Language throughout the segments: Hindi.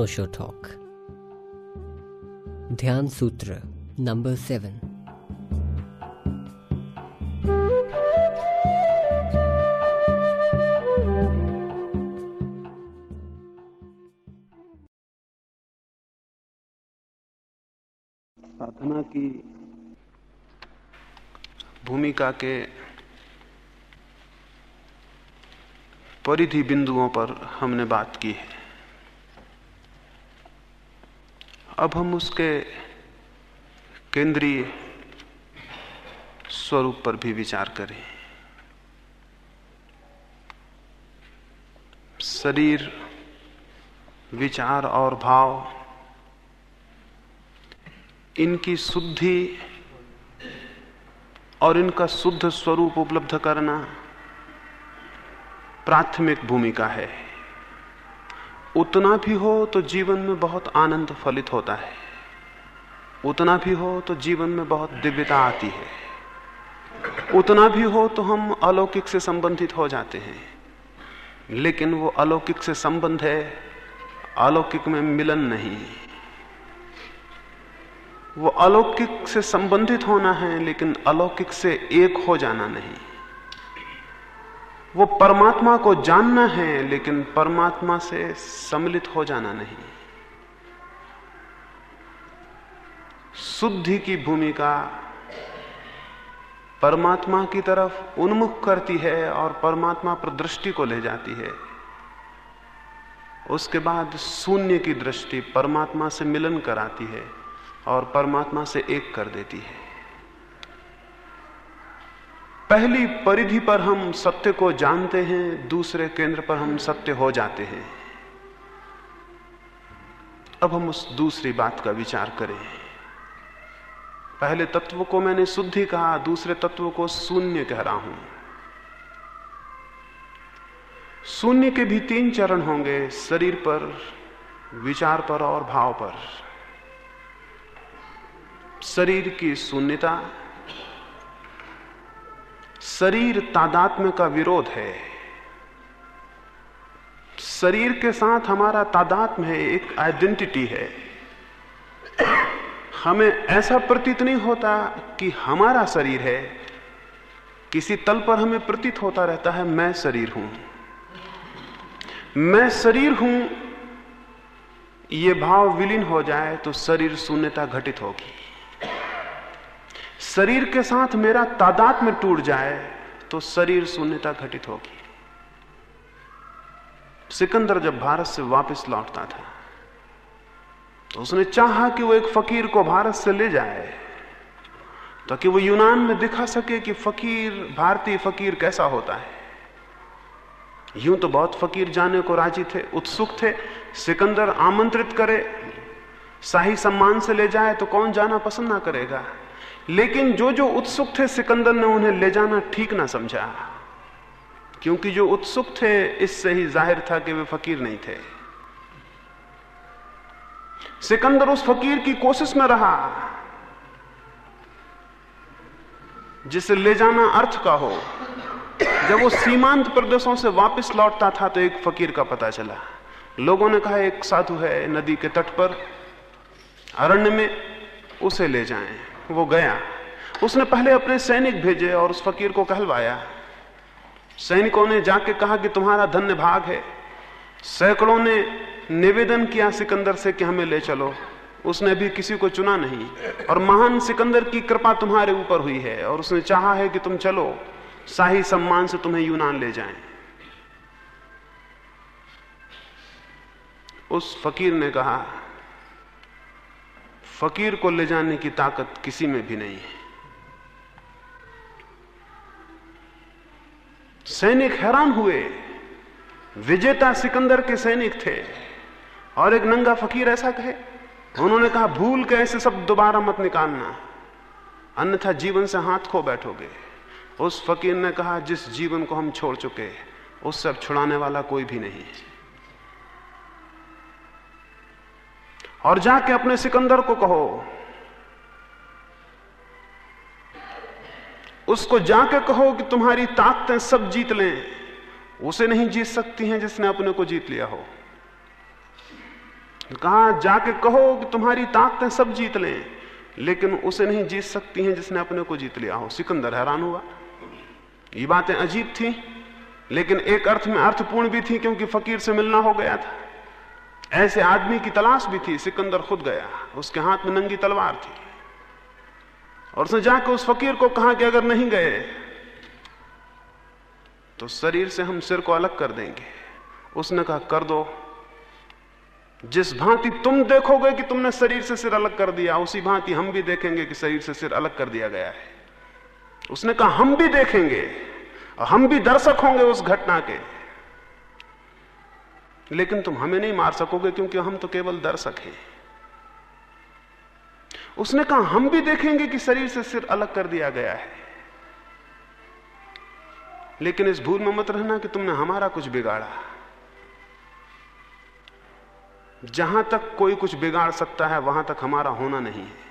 नोशो टॉक ध्यान सूत्र नंबर सेवन साधना की भूमिका के परिधि बिंदुओं पर हमने बात की है। अब हम उसके केंद्रीय स्वरूप पर भी विचार करें। शरीर, विचार और भाव, इनकी शुद्धि और इनका शुद्ध स्वरूप उपलब्ध करना प्राथमिक भूमिका है। उतना भी हो तो जीवन में बहुत आनंद फलित होता है। उतना भी हो तो जीवन में बहुत दिव्यता आती है। उतना भी हो तो हम अलौकिक से संबंधित हो जाते हैं। लेकिन वो अलौकिक से संबंध है, अलौकिक में मिलन नहीं। वो अलौकिक से संबंधित होना है, लेकिन अलौकिक से एक हो जाना नहीं। वो परमात्मा को जानना है, लेकिन परमात्मा से सम्मिलित हो जाना नहीं। शुद्धि की भूमिका परमात्मा की तरफ़ उन्मुख करती है और परमात्मा पर दृष्टि को ले जाती है। उसके बाद शून्य की दृष्टि परमात्मा से मिलन कराती है और परमात्मा से एक कर देती है। पहली परिधि पर हम सत्य को जानते हैं, दूसरे केंद्र पर हम सत्य हो जाते हैं। अब हम उस दूसरी बात का विचार करें। पहले तत्व को मैंने शुद्धि कहा, दूसरे तत्व को शून्य कह रहा हूँ। शून्य के भी तीन चरण होंगे, शरीर पर, विचार पर और भाव पर। शरीर की शून्यता शरीर तादात्म्य का विरोध है। शरीर के साथ हमारा तादात्म्य है, एक आइडेंटिटी है। हमें ऐसा प्रतीत नहीं होता कि हमारा शरीर है। किसी तल पर हमें प्रतीत होता रहता है, मैं शरीर हूँ। मैं शरीर हूँ, ये भाव विलीन हो जाए तो शरीर शून्यता घटित होगी। शरीर के साथ मेरा तादाद में टूट जाए तो शरीर शून्यता घटित होगी। सिकंदर जब भारत से वापस लौटता था तो उसने चाहा कि वो एक फकीर को भारत से ले जाए, ताकि वो यूनान में दिखा सके कि फकीर, भारतीय फकीर कैसा होता है। यूँ तो बहुत फकीर जाने को राज़ी थे, उत्सुक थे, सिकंदर आमंत्रित करे, शाही सम्मान से ले जाए तो कौन जाना पसंद ना करेगा? लेकिन जो जो उत्सुक थे सिकंदर ने उन्हें ले जाना ठीक ना समझा। क्योंकि जो उत्सुक थे, इससे ही ज़ाहिर था कि वे फकीर नहीं थे। सिकंदर उस फकीर की कोशिश में रहा, जिसे ले जाना अर्थ का हो। जब वो सीमांत प्रदेशों से वापस लौटता था तो एक फकीर का पता चला। लोगों ने कहा, एक साधु है नदी के तट पर, अरण्य में, उसे ले जाएँ। वो गया। उसने पहले अपने सैनिक भेजे और उस फकीर को कहलवाया। सैनिकों ने जाके कहा कि तुम्हारा धन्य भाग है। सैकड़ों ने निवेदन किया सिकंदर से कि हमें ले चलो। उसने भी किसी को चुना नहीं। और महान सिकंदर की कृपा तुम्हारे ऊपर हुई है और उसने चाहा है कि तुम चलो। शाही सम्मान से तुम्हें यूनान ले जाएँ। उस फकीर ने कहा फकीर को ले जाने की ताकत किसी में भी नहीं है। सैनिक हैरान हुए। विजेता सिकंदर के सैनिक थे और एक नंगा फकीर ऐसा कहे। उन्होंने कहा, भूल के ऐसे सब, दोबारा मत निकालना। अन्यथा जीवन से हाथ खो बैठोगे। उस फकीर ने कहा, जिस जीवन को हम छोड़ चुके उससे अब छुड़ाने वाला कोई भी नहीं है। और जाके अपने सिकंदर को कहो। उसको जाके कहो कि तुम्हारी ताकतें सब जीत लें। उसे नहीं जीत सकती हैं जिसने अपने को जीत लिया हो। कहा, जाके कहो कि तुम्हारी ताकतें सब जीत लें, लेकिन उसे नहीं जीत सकती हैं जिसने अपने को जीत लिया हो। सिकंदर हैरान हुआ। ये बातें अजीब थी, लेकिन एक अर्थ में अर्थपूर्ण भी थी क्योंकि फकीर से मिलना हो गया था। ऐसे आदमी की तलाश भी थी, सिकंदर खुद गया। उसके हाथ में नंगी तलवार थी। और उसने जाकर उस फकीर को कहा कि अगर नहीं गए तो शरीर से हम सिर को अलग कर देंगे। उसने कहा, कर दो। जिस भांति तुम देखोगे कि तुमने शरीर से सिर अलग कर दिया, उसी भांति हम भी देखेंगे कि शरीर से सिर अलग कर दिया गया है। उसने कहा, हम भी देखेंगे हम भी दर्शक होंगे उस घटना के। लेकिन तुम हमें नहीं मार सकोगे क्योंकि हम तो केवल दर्शक हैं। उसने कहा, हम भी देखेंगे कि शरीर से सिर अलग कर दिया गया है। लेकिन इस भूल में मत रहना कि तुमने हमारा कुछ बिगाड़ा। जहाँ तक कोई कुछ बिगाड़ सकता है, वहाँ तक हमारा होना नहीं है।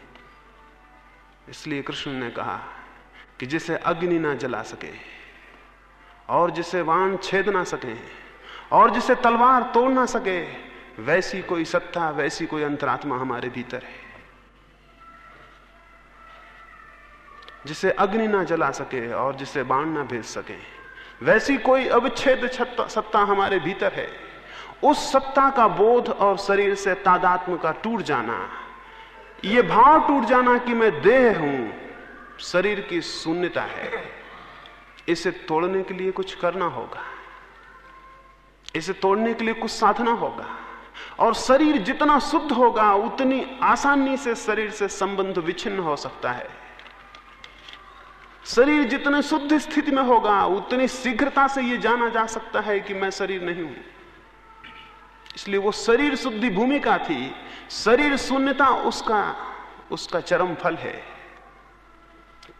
इसलिए कृष्ण ने कहा कि जिसे अग्नि ना जला सके और जिसे वाण छेद ना सके और जिसे तलवार तोड़ ना सके, वैसी कोई सत्ता, वैसी कोई अंतरात्मा हमारे भीतर है। जिसे अग्नि ना जला सके और जिसे बाण ना भेज सके, वैसी कोई अविच्छेद सत्ता हमारे भीतर है। उस सत्ता का बोध और शरीर से तादात्म का टूट जाना यह भाव टूट जाना कि मैं देह हूँ, शरीर की शून्यता है। इसे तोड़ने के लिए कुछ करना होगा। इसे तोड़ने के लिए कुछ साधना होगा। और शरीर जितना शुद्ध होगा, उतनी आसानी से शरीर से संबंध विच्छिन्न हो सकता है। शरीर जितने शुद्ध स्थिति में होगा, उतनी शीघ्रता से यह जाना जा सकता है कि मैं शरीर नहीं हूँ। इसलिए वो शरीर शुद्धि भूमिका थी। शरीर शून्यता उसका उसका चरम फल है।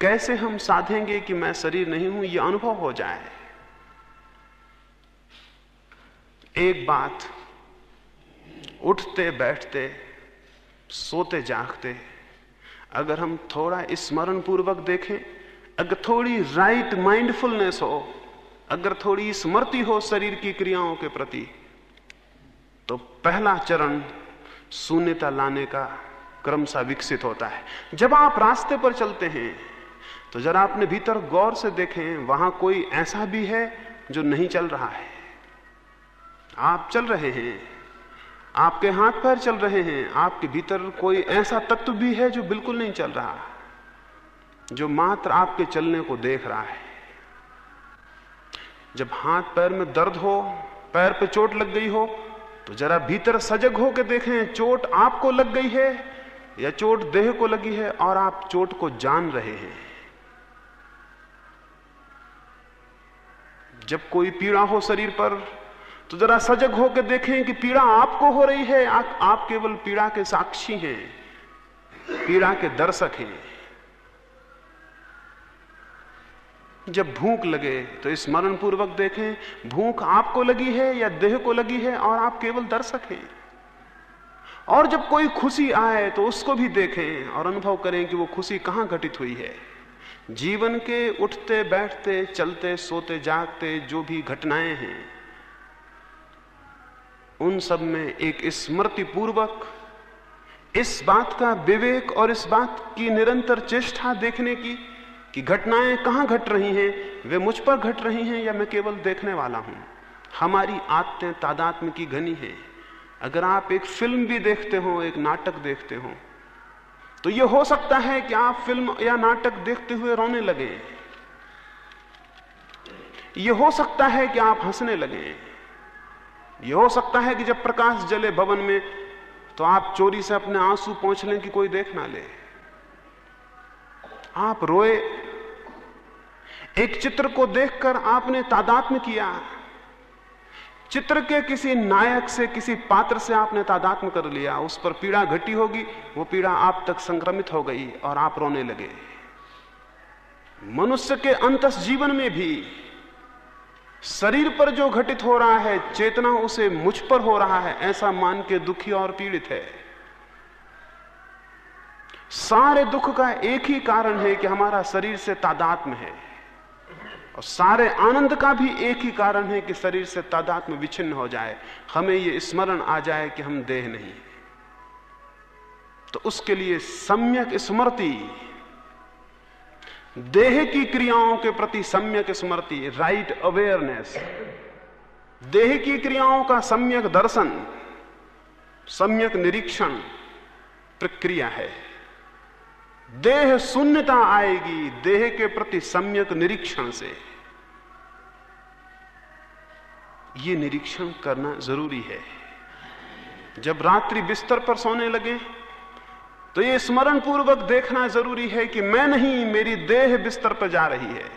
कैसे हम साधेंगे कि मैं शरीर नहीं हूँ यह अनुभव हो जाए? एक बात, उठते, बैठते, सोते, जागते, अगर हम थोड़ा स्मरण पूर्वक देखें, अगर थोड़ी राइट माइंडफुलनेस हो, अगर थोड़ी स्मृति हो शरीर की क्रियाओं के प्रति तो पहला चरण शून्यता लाने का क्रम सा विकसित होता है। जब आप रास्ते पर चलते हैं तो जरा अपने भीतर गौर से देखें, वहाँ कोई ऐसा भी है जो नहीं चल रहा है। आप चल रहे हैं, आपके हाथ पैर चल रहे हैं, आपके भीतर कोई ऐसा तत्व भी है जो बिल्कुल नहीं चल रहा, जो मात्र आपके चलने को देख रहा है। जब हाथ पैर में दर्द हो, पैर पे चोट लग गई हो तो जरा भीतर सजग होकर देखें, चोट आपको लग गई है या चोट देह को लगी है और आप चोट को जान रहे हैं। जब कोई पीड़ा हो शरीर पर तो जरा सजग होकर देखें कि पीड़ा आपको हो रही है। आ, आप केवल पीड़ा के साक्षी हैं। पीड़ा के दर्शक हैं। जब भूख लगे तो स्मरण पूर्वक देखें भूख आपको लगी है या देह को लगी है और आप केवल दर्शक हैं। और जब कोई खुशी आए तो उसको भी देखें और अनुभव करें कि वो खुशी कहाँ घटित हुई है। जीवन के उठते बैठते चलते सोते जागते जो भी घटनाएँ हैं। उन सब में एक स्मृति पूर्वक इस बात का विवेक और इस बात की निरंतर चेष्टा देखने की कि घटनाएँ कहाँ घट रही हैं, वे मुझ पर घट रही हैं या मैं केवल देखने वाला हूँ। हमारी आत्तें तादात्म की घनी है। अगर आप एक फ़िल्म भी देखते हो, एक नाटक देखते हो तो यह हो सकता है कि आप फ़िल्म या नाटक देखते हुए रोने लगे। यह हो सकता है कि आप हंसने लगे। यह हो सकता है कि जब प्रकाश जले भवन में तो आप चोरी से अपने आँसू पहुँच लें कि कोई देख ना ले। आप रोए, एक चित्र को देखकर आपने तादात्म किया। चित्र के किसी नायक से, किसी पात्र से आपने तादात्म कर लिया। उस पर पीड़ा घटी होगी, वो पीड़ा आप तक संक्रमित हो गई और आप रोने लगे। मनुष्य के अंतस जीवन में भी शरीर पर जो घटित हो रहा है, चेतना उसे मुझ पर हो रहा है, ऐसा मान के दुखी और पीड़ित है। सारे दुख का एक ही कारण है कि हमारा शरीर से तादात्म है। और सारे आनंद का भी एक ही कारण है कि शरीर से तादात्म विच्छिन्न हो जाए। हमें यह स्मरण आ जाए कि हम देह नहीं तो उसके लिए सम्यक स्मृति देह की क्रियाओं के प्रति सम्यक स्मृति राइट अवेयरनेस देह की क्रियाओं का सम्यक दर्शन, सम्यक निरीक्षण प्रक्रिया है। देह शून्यता आएगी देह के प्रति सम्यक निरीक्षण से। यह निरीक्षण करना ज़रूरी है। जब रात्रि बिस्तर पर सोने लगे तो ये स्मरण पूर्वक देखना ज़रूरी है कि मैं नहीं, मेरी देह बिस्तर पर जा रही है।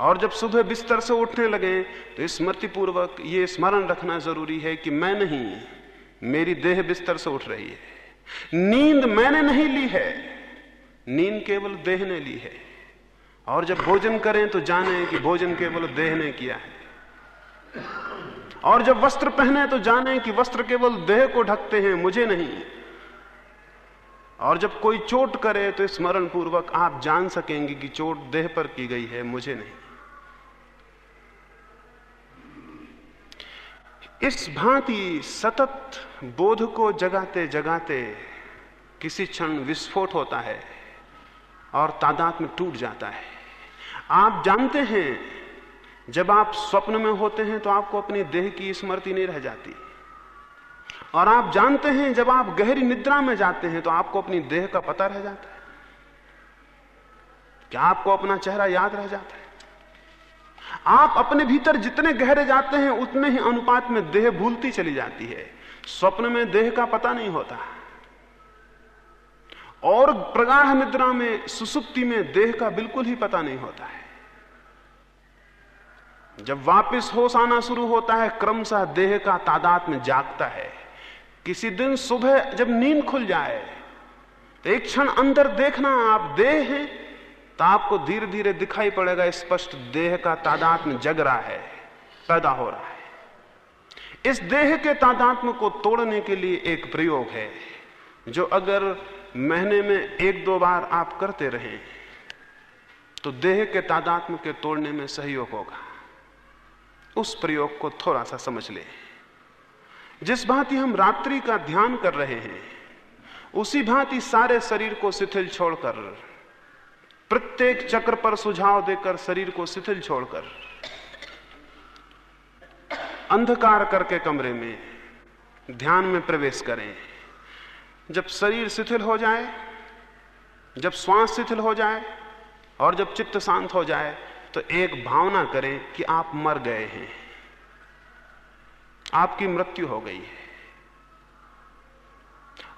और जब सुबह बिस्तर से उठने लगे तो स्मृति पूर्वक यह स्मरण रखना ज़रूरी है कि मैं नहीं, मेरी देह बिस्तर से उठ रही है। नींद मैंने नहीं ली है, नींद केवल देह ने ली है। और जब भोजन करें तो जाने कि भोजन केवल देह ने किया है। और जब वस्त्र पहने तो जाने कि वस्त्र केवल देह को ढकते हैं, मुझे नहीं। और जब कोई चोट करे तो स्मरण पूर्वक आप जान सकेंगे कि चोट देह पर की गई है, मुझे नहीं। इस भांति सतत बोध को जगाते जगाते किसी क्षण विस्फोट होता है और तादाद में टूट जाता है। आप जानते हैं जब आप स्वप्न में होते हैं तो आपको अपने देह की स्मृति नहीं रह जाती। और आप जानते हैं, जब आप गहरी निद्रा में जाते हैं तो आपको अपनी देह का पता रह जाता है। क्या आपको अपना चेहरा याद रह जाता है? आप अपने भीतर जितने गहरे जाते हैं, उतने ही अनुपात में देह भूलती चली जाती है। स्वप्न में देह का पता नहीं होता। और प्रगाढ़ निद्रा में, सुसुप्ति में देह का बिल्कुल ही पता नहीं होता है। जब वापस होश आना शुरू होता है, क्रमशः देह का तादाद में जागता है। किसी दिन सुबह जब नींद खुल जाए तो एक क्षण अंदर देखना, आप देह हैं तो आपको धीरे धीरे दिखाई पड़ेगा, स्पष्ट देह का तादाद में जग रहा है, पैदा हो रहा है। इस देह के तादात्म को तोड़ने के लिए एक प्रयोग है, जो अगर महीने में एक दो बार आप करते रहें तो देह के तादात्म के तोड़ने में सहयोग होगा। उस प्रयोग को थोड़ा सा समझ ले। जिस भांति हम रात्रि का ध्यान कर रहे हैं, उसी भांति सारे शरीर को शिथिल छोड़कर, प्रत्येक चक्र पर सुझाव देकर शरीर को शिथिल छोड़कर, अंधकार करके कमरे में, ध्यान में प्रवेश करें। जब शरीर शिथिल हो जाए, जब श्वास शिथिल हो जाए, और जब चित्त शांत हो जाए तो एक भावना करें कि आप मर गए हैं। आपकी मृत्यु हो गई है।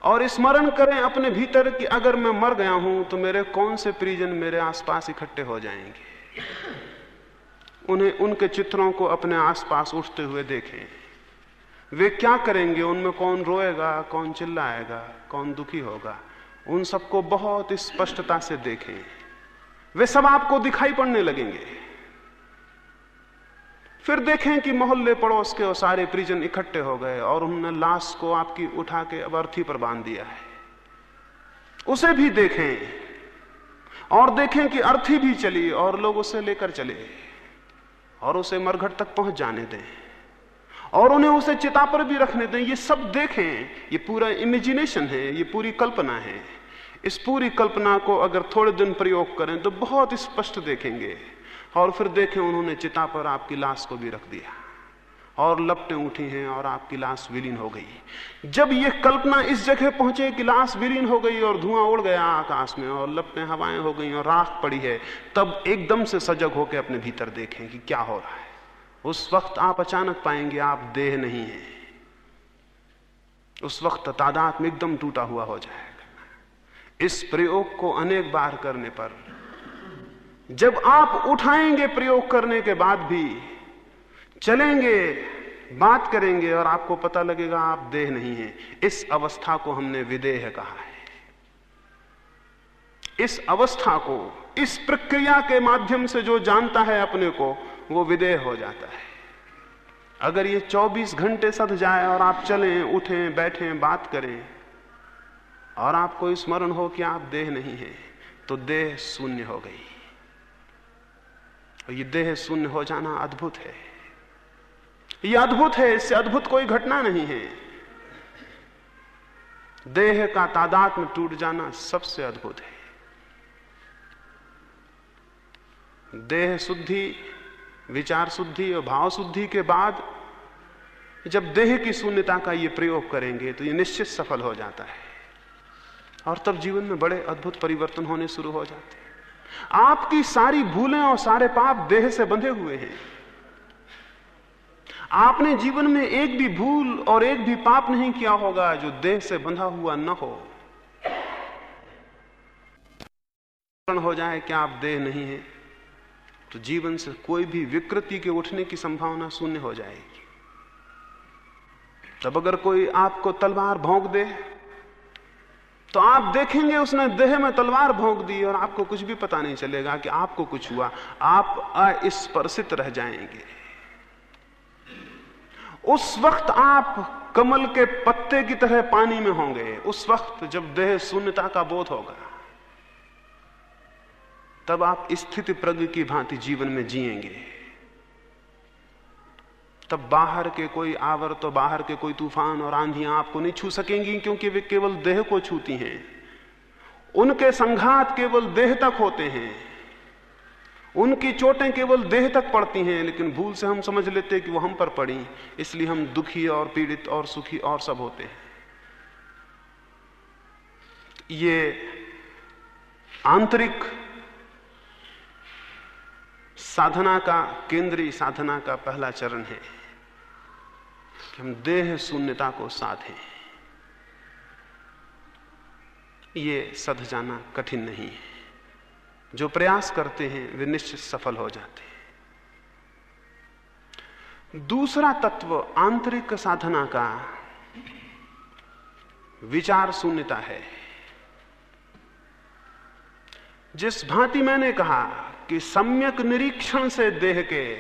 और स्मरण करें अपने भीतर कि अगर मैं मर गया हूँ तो मेरे कौन से परिजन मेरे आसपास इकट्ठे हो जाएँगे? उन्हें उनके चित्रों को अपने आसपास उठते हुए देखें। वे क्या करेंगे? उनमें कौन रोएगा, कौन चिल्लाएगा, कौन दुखी होगा? उन सबको बहुत स्पष्टता से देखें। वे सब आपको दिखाई पड़ने लगेंगे। फिर देखें कि मोहल्ले पड़ोस के और सारे परिजन इकट्ठे हो गए और उन्होंने लाश को आपकी उठा के अब अर्थी पर बाँध दिया है। उसे भी देखें और देखें कि अर्थी भी चली और लोग उसे लेकर चले और उसे मरघट तक पहुँच जाने दें और उन्हें उसे चिता पर भी रखने दें। ये सब देखें, ये पूरा इमेजिनेशन है, ये पूरी कल्पना है। इस पूरी कल्पना को अगर थोड़े दिन प्रयोग करें तो बहुत स्पष्ट देखेंगे। और फिर देखें उन्होंने चिता पर आपकी लाश को भी रख दिया। और लपटें उठी हैं और आपकी लाश विलीन हो गई। जब यह कल्पना इस जगह पहुँचे कि लाश विलीन हो गई और धुआँ उड़ गया आकाश में और लपटें हवाएँ हो गई और राख पड़ी है, तब एकदम से सजग होकर अपने भीतर देखें कि क्या हो रहा है। उस वक्त आप अचानक पाएँगे आप देह नहीं है। उस वक्त तादाद में एकदम टूटा हुआ हो जाएगा इस प्रयोग को अनेक बार करने पर। जब आप उठाएँगे प्रयोग करने के बाद भी, चलेंगे, बात करेंगे और आपको पता लगेगा आप देह नहीं है। इस अवस्था को हमने विदेह कहा है। इस अवस्था को, इस प्रक्रिया के माध्यम से जो जानता है अपने को, वो विदेह हो जाता है। अगर ये 24 घंटे सद जाए और आप चलें, उठें, बैठें, बात करें और आपको स्मरण हो कि आप देह नहीं है तो देह शून्य हो गई। और ये देह शून्य हो जाना अद्भुत है। ये अद्भुत है, इससे अद्भुत कोई घटना नहीं है। देह का तादाद में टूट जाना सबसे अद्भुत है। देह शुद्धि, विचार शुद्धि और भाव शुद्धि के बाद जब देह की शून्यता का ये प्रयोग करेंगे तो ये निश्चित सफल हो जाता है। और तब जीवन में बड़े अद्भुत परिवर्तन होने शुरू हो जाते हैं। आपकी सारी भूलें और सारे पाप देह से बंधे हुए हैं। आपने जीवन में एक भी भूल और एक भी पाप नहीं किया होगा जो देह से बंधा हुआ न हो। हो जाए कि आप देह नहीं है तो जीवन से कोई भी विकृति के उठने की संभावना शून्य हो जाएगी। तब अगर कोई आपको तलवार भोंक दे तो आप देखेंगे उसने देह में तलवार भोंक दी और आपको कुछ भी पता नहीं चलेगा कि आपको कुछ हुआ। आप अस्पर्शित रह जाएँगे। उस वक्त आप कमल के पत्ते की तरह पानी में होंगे। उस वक्त जब देह शून्यता का बोध होगा, तब आप स्थिति प्रज्ञ की भांति जीवन में जिएँगे। तब बाहर के कोई आवर तो बाहर के कोई तूफ़ान और आंधियाँ आपको नहीं छू सकेंगी, क्योंकि वे केवल देह को छूती हैं। उनके संघात केवल देह तक होते हैं। उनकी चोटें केवल देह तक पड़ती हैं, लेकिन भूल से हम समझ लेते हैं कि वो हम पर पड़ी। इसलिए हम दुखी और पीड़ित और सुखी और सब होते हैं। ये आंतरिक साधना का, केंद्रीय साधना का पहला चरण है। कि हम देह शून्यता को साधें। ये सध जाना कठिन नहीं है। जो प्रयास करते हैं, वे निश्चित सफल हो जाते हैं। दूसरा तत्व, आंतरिक साधना का विचार शून्यता है। जिस भांति मैंने कहा कि सम्यक निरीक्षण से देह के,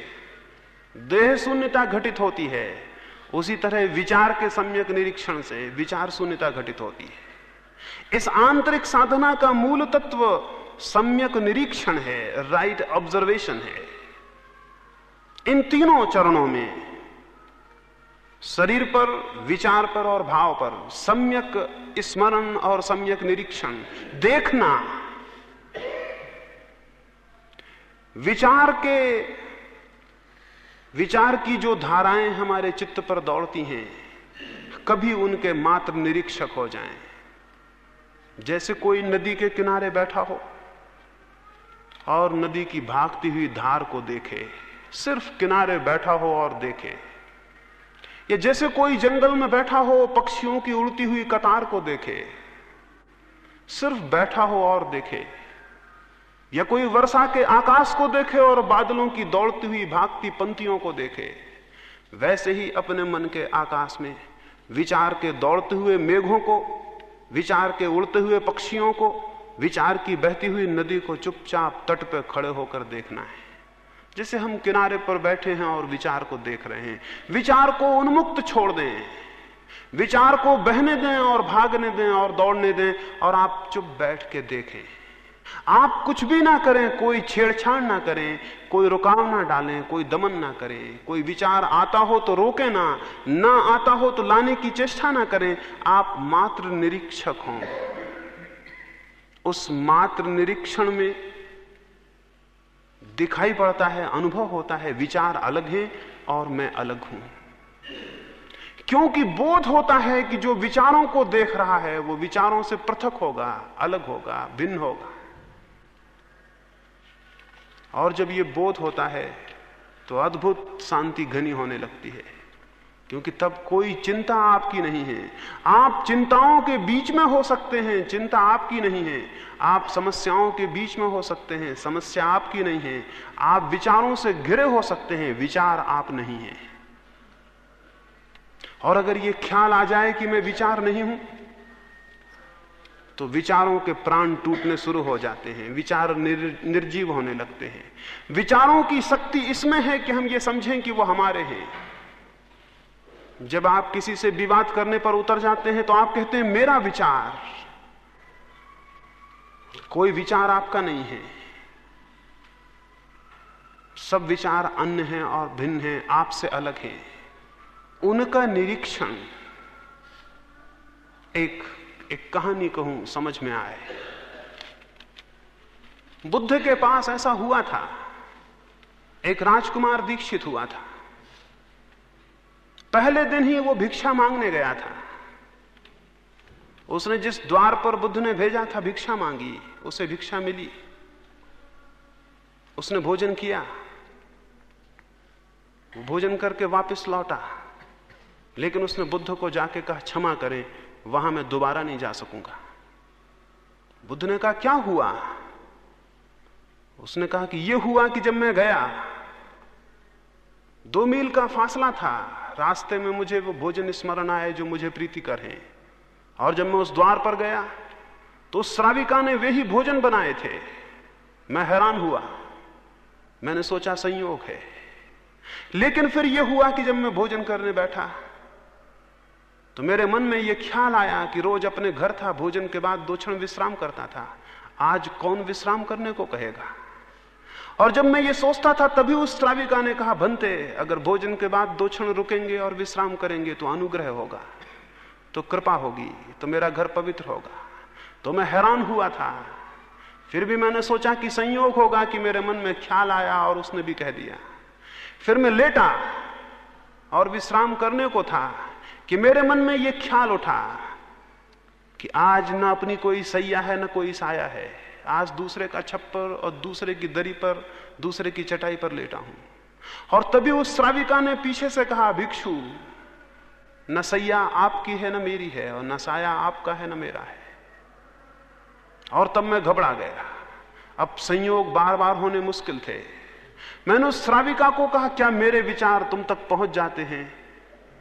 देह शून्यता घटित होती है उसी तरह विचार के सम्यक निरीक्षण से विचार शून्यता घटित होती है। इस आंतरिक साधना का मूल तत्व सम्यक निरीक्षण है राइट ऑब्जर्वेशन है। इन तीनों चरणों में शरीर पर, विचार पर और भाव पर सम्यक स्मरण और सम्यक निरीक्षण देखना, विचार के विचार की जो धाराएँ हमारे चित्त पर दौड़ती हैं, कभी उनके मात्र निरीक्षक हो जाएँ। जैसे कोई नदी के किनारे बैठा हो और नदी की भागती हुई धार को देखे, सिर्फ़ किनारे बैठा हो और देखे। या जैसे कोई जंगल में बैठा हो, पक्षियों की उड़ती हुई कतार को देखे, सिर्फ़ बैठा हो और देखे। या कोई वर्षा के आकाश को देखे और बादलों की दौड़ती हुई भागती पंक्तियों को देखे, वैसे ही अपने मन के आकाश में विचार के दौड़ते हुए मेघों को, विचार के उड़ते हुए पक्षियों को, विचार की बहती हुई नदी को चुपचाप तट पर खड़े होकर देखना है, जैसे हम किनारे पर बैठे हैं और विचार को देख रहे हैं। विचार को उन्मुक्त छोड़ दें, विचार को बहने दें और भागने दें और दौड़ने दें और आप चुप बैठ के देखें। आप कुछ भी ना करें, कोई छेड़छाड़ ना करें, कोई रुकाव ना डालें, कोई दमन ना करें, कोई विचार आता हो तो रोके ना ना आता हो तो लाने की चेष्टा ना करें, आप मात्र निरीक्षक हों। उस मात्र निरीक्षण में दिखाई पड़ता है, अनुभव होता है, विचार अलग है और मैं अलग हूँ। क्योंकि बोध होता है कि जो विचारों को देख रहा है, वो विचारों से पृथक होगा, अलग होगा, भिन्न होगा। और जब ये बोध होता है तो अद्भुत शांति घनी होने लगती है। क्योंकि तब कोई चिंता आपकी नहीं है। आप चिंताओं के बीच में हो सकते हैं, चिंता आपकी नहीं है। आप समस्याओं के बीच में हो सकते हैं, समस्या आपकी नहीं है। आप विचारों से घिरे हो सकते हैं, विचार आप नहीं है। और अगर ये ख्याल आ जाए कि मैं विचार नहीं हूँ तो विचारों के प्राण टूटने शुरू हो जाते हैं विचार निर, निर्जीव होने लगते हैं। विचारों की शक्ति इसमें है कि हम ये समझें कि वो हमारे हैं। जब आप किसी से विवाद करने पर उतर जाते हैं तो आप कहते हैं मेरा विचार कोई विचार आपका नहीं है। सब विचार अन्य हैं और भिन्न हैं आपसे अलग हैं। उनका निरीक्षण एक एक कहानी कहूँ, समझ में आए। बुद्ध के पास ऐसा हुआ था। एक राजकुमार दीक्षित हुआ था। पहले दिन ही वो भिक्षा मांगने गया था। उसने जिस द्वार पर बुद्ध ने भेजा था, भिक्षा मांगी, उसे भिक्षा मिली। उसने भोजन किया। भोजन करके वापस लौटा। लेकिन उसने बुद्ध को जाके कहा, क्षमा करें। वहाँ मैं दोबारा नहीं जा सकूँगा। बुद्ध ने कहा, क्या हुआ? उसने कहा कि यह हुआ कि जब मैं गया, दो मील का फासला था। रास्ते में मुझे वो भोजन स्मरण आए जो मुझे प्रीति कर हैं। और जब मैं उस द्वार पर गया तो श्राविका ने वे ही भोजन बनाए थे। मैं हैरान हुआ। मैंने सोचा, संयोग है। लेकिन फिर यह हुआ कि जब मैं भोजन करने बैठा तो मेरे मन में यह ख्याल आया कि रोज अपने घर था, भोजन के बाद दो क्षण विश्राम करता था। आज कौन विश्राम करने को कहेगा? और जब मैं ये सोचता था, तभी उस श्राविका ने कहा बनते अगर भोजन के बाद दो क्षण रुकेंगे और विश्राम करेंगे तो अनुग्रह होगा। तो कृपा होगी तो मेरा घर पवित्र होगा। तो मैं हैरान हुआ था। फिर भी मैंने सोचा कि संयोग होगा कि मेरे मन में ख्याल आया और उसने भी कह दिया। फिर मैं लेटा और विश्राम करने को था। कि मेरे मन में यह ख्याल उठा कि आज ना अपनी कोई सैया है, ना कोई साया है। आज दूसरे का छप्पर और दूसरे की दरी पर, दूसरे की चटाई पर लेटा हूँ। और तभी उस श्राविका ने पीछे से कहा, भिक्षु, न सैया आपकी है, न मेरी है, और न साया आपका है, न मेरा है। और तब मैं घबरा गया। अब संयोग बार बार होने मुश्किल थे। मैंने उस श्राविका को कहा, क्या मेरे विचार तुम तक पहुँच जाते हैं?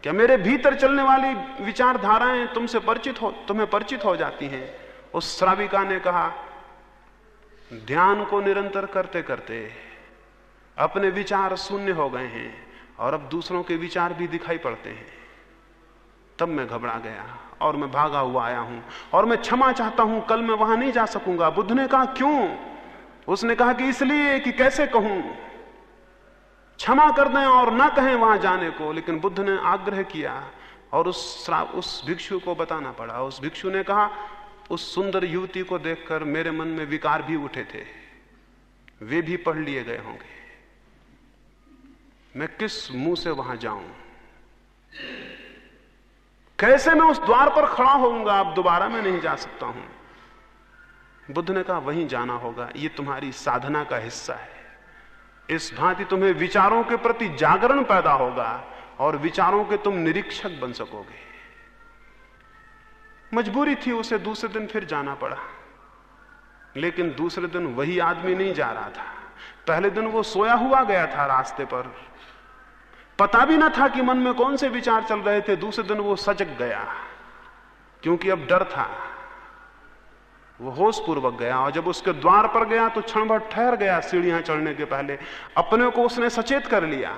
क्या मेरे भीतर चलने वाली विचारधाराएँ तुमसे परिचित हो, तुम्हें परिचित हो जाती हैं? उस श्राविका ने कहा, ध्यान को निरंतर करते करते अपने विचार शून्य हो गए हैं और अब दूसरों के विचार भी दिखाई पड़ते हैं। तब मैं घबरा गया और मैं भागा हुआ आया हूँ और मैं क्षमा चाहता हूँ, कल मैं वहाँ नहीं जा सकूँगा। बुद्ध ने कहा, क्यों? उसने कहा कि इसलिए कि कैसे कहूँ? क्षमा कर दें और ना कहें वहाँ जाने को, लेकिन बुद्ध ने आग्रह किया और उस श्राव उस भिक्षु को बताना पड़ा। उस भिक्षु ने कहा, उस सुंदर युवती को देखकर मेरे मन में विकार भी उठे थे। वे भी पढ़ लिए गए होंगे। मैं किस मुँह से वहाँ जाऊँ? कैसे मैं उस द्वार पर खड़ा होऊँगा? अब दोबारा मैं नहीं जा सकता हूँ। बुद्ध ने कहा, वहीं जाना होगा। ये तुम्हारी साधना का हिस्सा है। इस भांति तुम्हें विचारों के प्रति जागरण पैदा होगा और विचारों के तुम निरीक्षक बन सकोगे। मजबूरी थी उसे दूसरे दिन फिर जाना पड़ा। लेकिन दूसरे दिन वही आदमी नहीं जा रहा था। पहले दिन वो सोया हुआ गया था रास्ते पर। पता भी ना था कि मन में कौन से विचार चल रहे थे। दूसरे दिन वो सजग गया, क्योंकि अब डर था। वो होश पूर्वक गया और जब उसके द्वार पर गया तो क्षण भर ठहर गया सीढ़ियाँ चढ़ने के पहले। अपने को उसने सचेत कर लिया।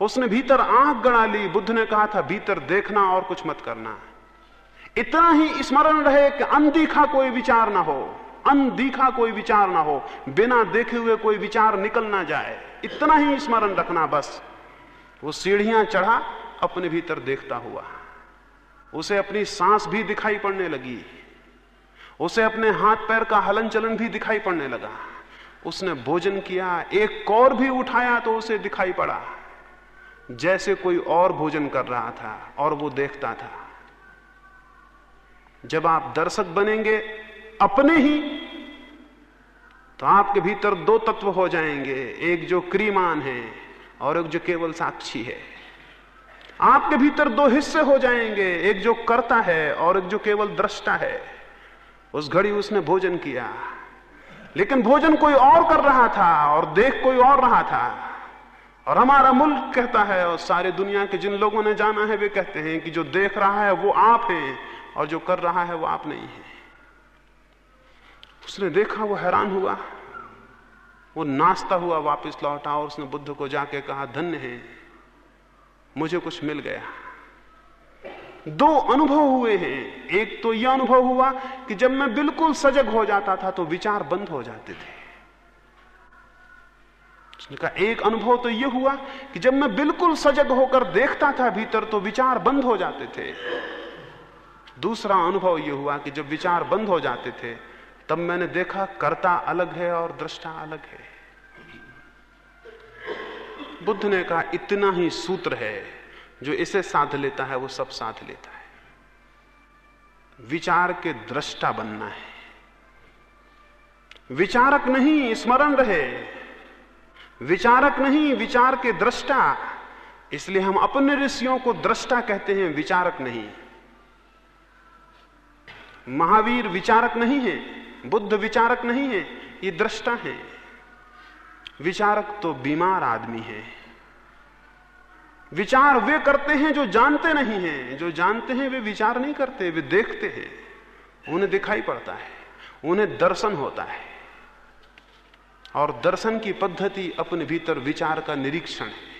उसने भीतर आँख गड़ा ली। बुद्ध ने कहा था, भीतर देखना और कुछ मत करना। इतना ही स्मरण रहे कि अनदीखा कोई विचार ना हो। अनदीखा कोई विचार ना हो। बिना देखे हुए कोई विचार निकल ना जाए। इतना ही स्मरण रखना बस। वो सीढ़ियाँ चढ़ा, अपने भीतर देखता हुआ। उसे अपनी सांस भी दिखाई पड़ने लगी। उसे अपने हाथ पैर का हलन चलन भी दिखाई पड़ने लगा। उसने भोजन किया, एक कौर भी उठाया तो उसे दिखाई पड़ा। जैसे कोई और भोजन कर रहा था और वो देखता था। जब आप दर्शक बनेंगे अपने ही तो आपके भीतर दो तत्व हो जाएँगे, एक जो क्रीमान है और एक जो केवल साक्षी है। आपके भीतर दो हिस्से हो जाएँगे, एक जो करता है और एक जो केवल दृष्टा है। उस घड़ी उसने भोजन किया। लेकिन भोजन कोई और कर रहा था और देख कोई और रहा था। और हमारा मुल्क कहता है और सारे दुनिया के जिन लोगों ने जाना है, वे कहते हैं कि जो देख रहा है वो आप हैं और जो कर रहा है वो आप नहीं है। उसने देखा, वो हैरान हुआ। वो नाश्ता हुआ, वापस लौटा और उसने बुद्ध को जाके कहा, धन्य है, मुझे कुछ मिल गया। दो अनुभव हुए हैं। एक तो यह अनुभव हुआ कि जब मैं बिल्कुल सजग हो जाता था तो विचार बंद हो जाते थे। कहा, एक अनुभव तो यह हुआ कि जब मैं बिल्कुल सजग होकर देखता था भीतर तो विचार बंद हो जाते थे। दूसरा अनुभव यह हुआ कि जब विचार बंद हो जाते थे, तब मैंने देखा कर्ता अलग है और दृष्टा अलग है। बुद्ध ने कहा, इतना ही सूत्र है। जो इसे साध लेता है, वो सब साध लेता है। विचार के दृष्टा बनना है। विचारक नहीं, स्मरण रहे। विचारक नहीं, विचार के दृष्टा। इसलिए हम अपने ऋषियों को दृष्टा कहते हैं, विचारक नहीं। महावीर विचारक नहीं है, बुद्ध विचारक नहीं है, ये दृष्टा है। विचारक तो बीमार आदमी है। विचार वे करते हैं जो जानते नहीं हैं। जो जानते हैं, वे विचार नहीं करते, वे देखते हैं। उन्हें दिखाई पड़ता है, उन्हें दर्शन होता है। और दर्शन की पद्धति अपने भीतर विचार का निरीक्षण है।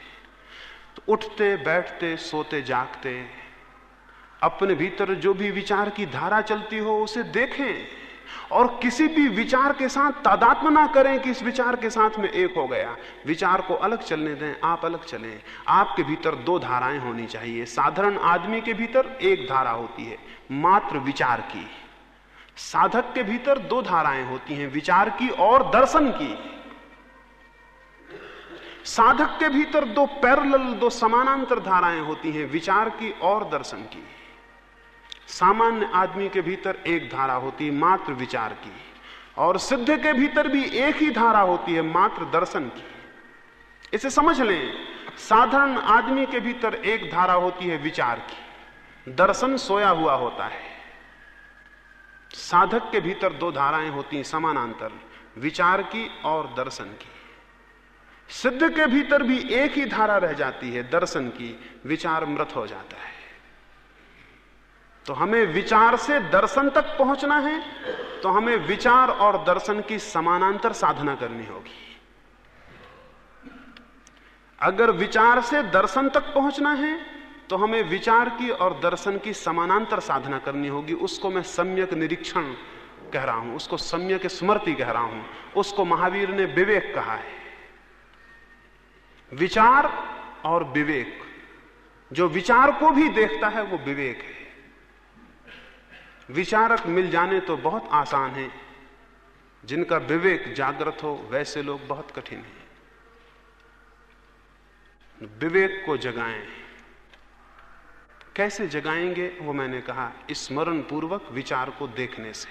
तो उठते, बैठते, सोते, जागते, अपने भीतर जो भी विचार की धारा चलती हो, उसे देखें। और किसी भी विचार के साथ तादात्म ना करें कि इस विचार के साथ में एक हो गया। विचार को अलग चलने दें, आप अलग चलें। आपके भीतर दो धाराएँ होनी चाहिए। साधारण आदमी के भीतर एक धारा होती है, मात्र विचार की। साधक के भीतर दो धाराएँ होती हैं, विचार की और दर्शन की। साधक के भीतर दो पैरल दो समानांतर धाराएँ होती हैं, विचार की और दर्शन की। सामान्य आदमी के भीतर एक धारा होती है मात्र विचार की। और सिद्ध के भीतर भी एक ही धारा होती है, मात्र दर्शन की। इसे समझ लें, साधारण आदमी के भीतर एक धारा होती है, विचार की। दर्शन सोया हुआ होता है। साधक के भीतर दो धाराएँ होती हैं, समानांतर, विचार की और दर्शन की। सिद्ध के भीतर भी एक ही धारा रह जाती है, दर्शन की, विचार मृत हो जाता है। तो हमें विचार से दर्शन तक पहुँचना है तो हमें विचार और दर्शन की समानांतर साधना करनी होगी। अगर विचार से दर्शन तक पहुँचना है तो हमें विचार की और दर्शन की समानांतर साधना करनी होगी। उसको मैं सम्यक निरीक्षण कह रहा हूँ, उसको सम्यक स्मृति कह रहा हूँ, उसको महावीर ने विवेक कहा है। विचार और विवेक, जो विचार को भी देखता है, वो विवेक है। विचारक मिल जाने तो बहुत आसान है। जिनका विवेक जागृत हो, वैसे लोग बहुत कठिन हैं। विवेक को जगाएँ। कैसे जगाएँगे, वो मैंने कहा स्मरण पूर्वक विचार को देखने से।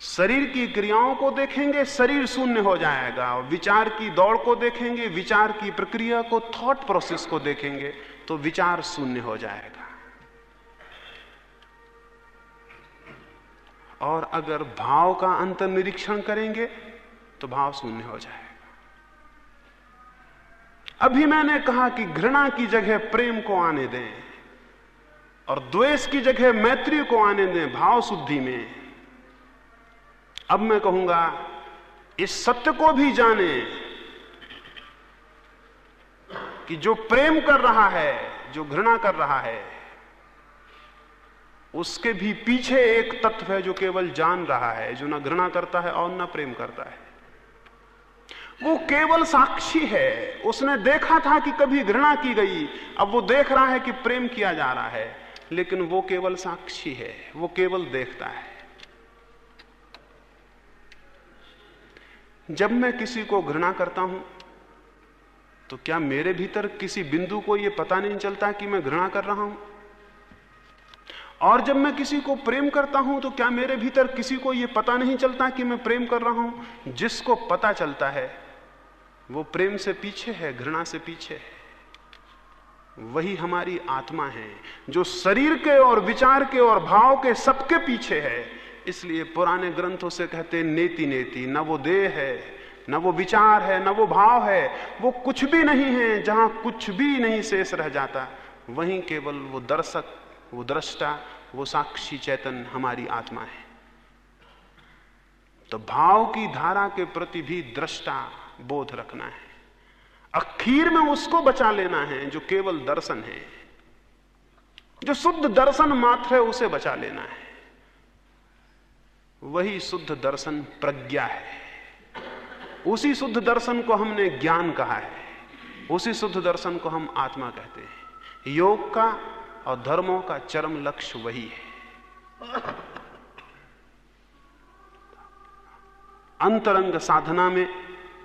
शरीर की क्रियाओं को देखेंगे, शरीर शून्य हो जाएगा। विचार की दौड़ को देखेंगे, विचार की प्रक्रिया को थॉट प्रोसेस को देखेंगे तो विचार शून्य हो जाएगा। और अगर भाव का अंतर निरीक्षण करेंगे तो भाव शून्य हो जाएगा। अभी मैंने कहा कि घृणा की जगह प्रेम को आने दें और द्वेष की जगह मैत्री को आने दें भाव शुद्धि में। अब मैं कहूँगा, इस सत्य को भी जाने कि जो प्रेम कर रहा है, जो घृणा कर रहा है उसके भी पीछे एक तत्व है जो केवल जान रहा है, जो ना घृणा करता है और ना प्रेम करता है। वो केवल साक्षी है। उसने देखा था कि कभी घृणा की गई। अब वो देख रहा है कि प्रेम किया जा रहा है, लेकिन वो केवल साक्षी है, वो केवल देखता है। जब मैं किसी को घृणा करता हूँ तो क्या मेरे भीतर किसी बिंदु को यह पता नहीं चलता कि मैं घृणा कर रहा हूँ? और जब मैं किसी को प्रेम करता हूँ तो क्या मेरे भीतर किसी को यह पता नहीं चलता कि मैं प्रेम कर रहा हूँ? जिसको पता चलता है, वो प्रेम से पीछे है, घृणा से पीछे है। वही हमारी आत्मा है, जो शरीर के और विचार के और भाव के सबके पीछे है। इसलिए पुराने ग्रंथों से कहते नेति नेति, न वो देह है, न वो विचार है, न वो भाव है। वो कुछ भी नहीं है, जहाँ कुछ भी नहीं शेष रह जाता, वहीं केवल वो दर्शक वो दृष्टा, वो साक्षी चैतन हमारी आत्मा है। तो भाव की धारा के प्रति भी दृष्टा बोध रखना है। अखीर में उसको बचा लेना है जो केवल दर्शन है। जो शुद्ध दर्शन मात्र है, उसे बचा लेना है। वही शुद्ध दर्शन प्रज्ञा है। उसी शुद्ध दर्शन को हमने ज्ञान कहा है। उसी शुद्ध दर्शन को हम आत्मा कहते हैं। योग का और धर्मों का चरम लक्ष्य वही है। अंतरंग साधना में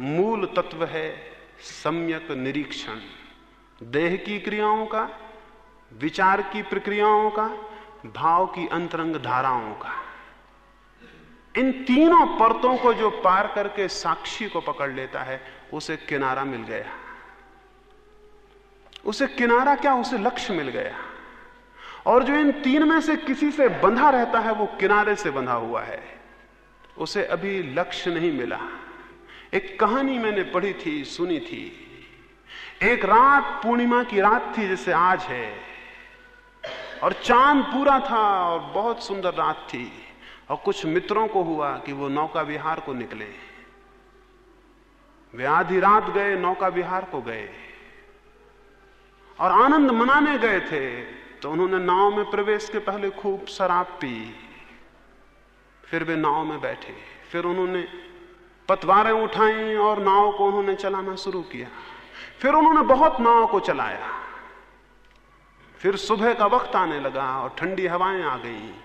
मूल तत्व है सम्यक निरीक्षण। देह की क्रियाओं का, विचार की प्रक्रियाओं का, भाव की अंतरंग धाराओं का। इन तीनों परतों को जो पार करके साक्षी को पकड़ लेता है, उसे किनारा मिल गया। उसे किनारा क्या? उसे लक्ष्य मिल गया। और जो इन तीन में से किसी से बंधा रहता है, वो किनारे से बंधा हुआ है। उसे अभी लक्ष्य नहीं मिला। एक कहानी मैंने पढ़ी थी, सुनी थी। एक रात पूर्णिमा की रात थी जैसे आज है। और चाँद पूरा था और बहुत सुंदर रात थी। और कुछ मित्रों को हुआ कि वो नौका विहार को निकले। वे आधी रात गए, नौका विहार को गए। और आनंद मनाने गए थे। तो उन्होंने नाव में प्रवेश के पहले खूब शराब पी। फिर वे नाव में बैठे। फिर उन्होंने पतवारें उठाई और नाव को उन्होंने चलाना शुरू किया। फिर उन्होंने बहुत नाव को चलाया। फिर सुबह का वक्त आने लगा और ठंडी हवाएँ आ गई